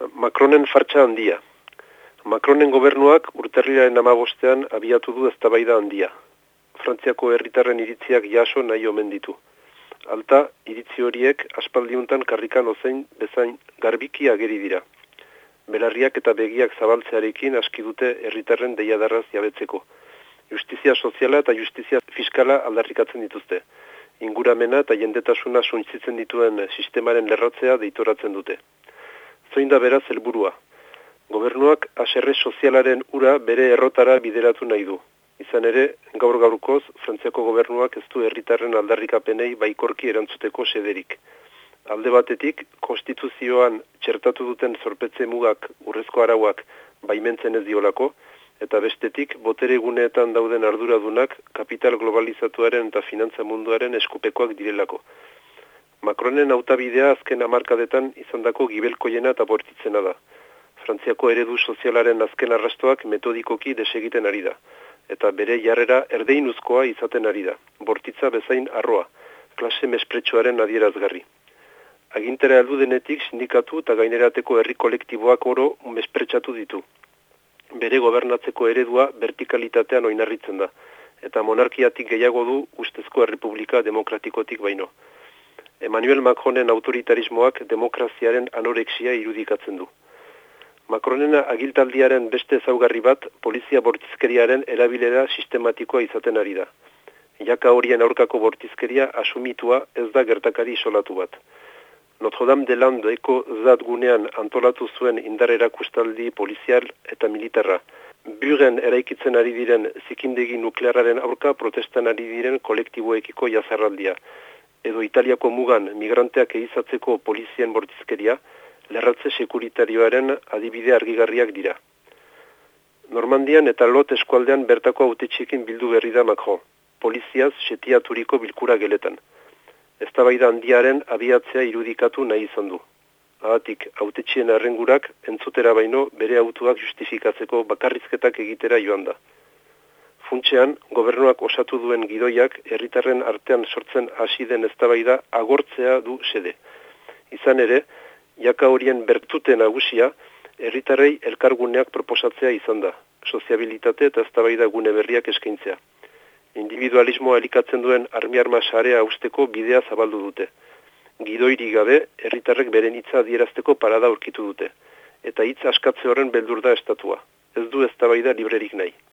Macronen fartsa handia. Macronen gobernuak urterriaren amabostean abiatu du eztabaida handia. Frantziako herritarren iritziak jaso nahi omen ditu. Alta, iritzi horiek aspaldiuntan karrikan ozein bezain garbiki ageri dira. Belarriak eta begiak zabaltzearekin aski dute herritarren deiadarraz jabetzeko. Justizia soziala eta justizia fiskala aldarrikatzen dituzte. Inguramena eta jendetasuna suntzitzen dituen sistemaren lerratzea deitoratzen dute zein da beraz helburua. Gobernuak aserre sozialaren ura bere errotara bideratu nahi du. Izan ere, gaur gaurkoz, Frantziako gobernuak ez du herritarren aldarrikapenei baikorki erantzuteko sederik. Alde batetik, konstituzioan txertatu duten zorpetze mugak urrezko arauak baimentzen ez diolako, eta bestetik, botere guneetan dauden arduradunak kapital globalizatuaren eta finantza munduaren eskupekoak direlako. Macronen autabidea azken amarkadetan izandako gibelkoiena eta bortitzena da. Frantziako eredu sozialaren azken arrastoak metodikoki desegiten ari da. Eta bere jarrera erdeinuzkoa izaten ari da. Bortitza bezain arroa, klase mespretsuaren adierazgarri. Agintera heldu denetik sindikatu eta gainerateko herri kolektiboak oro mespretsatu ditu. Bere gobernatzeko eredua vertikalitatean oinarritzen da. Eta monarkiatik gehiago du ustezko errepublika demokratikotik baino. Emmanuel Macronen autoritarismoak demokraziaren anorexia irudikatzen du. Macronen agiltaldiaren beste ezaugarri bat polizia bortizkeriaren erabilera sistematikoa izaten ari da. Jaka horien aurkako bortizkeria asumitua ez da gertakari isolatu bat. Notre Dame de Lande eko zat gunean antolatu zuen indar erakustaldi polizial eta militarra. Buren eraikitzen ari diren zikindegi nukleararen aurka protestan ari diren kolektiboekiko jazarraldia edo Italiako mugan migranteak eizatzeko polizien bortizkeria, lerratze sekuritarioaren adibide argigarriak dira. Normandian eta lot eskualdean bertako autetxekin bildu berri da Macron, poliziaz setiaturiko bilkura geletan. Ez handiaren abiatzea irudikatu nahi izan du. Ahatik, autetxien arrengurak entzutera baino bere autuak justifikatzeko bakarrizketak egitera joan da funtsean gobernuak osatu duen gidoiak herritarren artean sortzen hasi den eztabaida agortzea du sede. Izan ere, jaka horien bertute nagusia herritarrei elkarguneak proposatzea izan da, soziabilitate eta eztabaida gune berriak eskaintzea. Individualismoa elikatzen duen armiarma sarea usteko bidea zabaldu dute. Gidoiri gabe, herritarrek beren hitza adierazteko parada aurkitu dute. Eta hitz askatze horren beldur da estatua. Ez du eztabaida librerik nahi.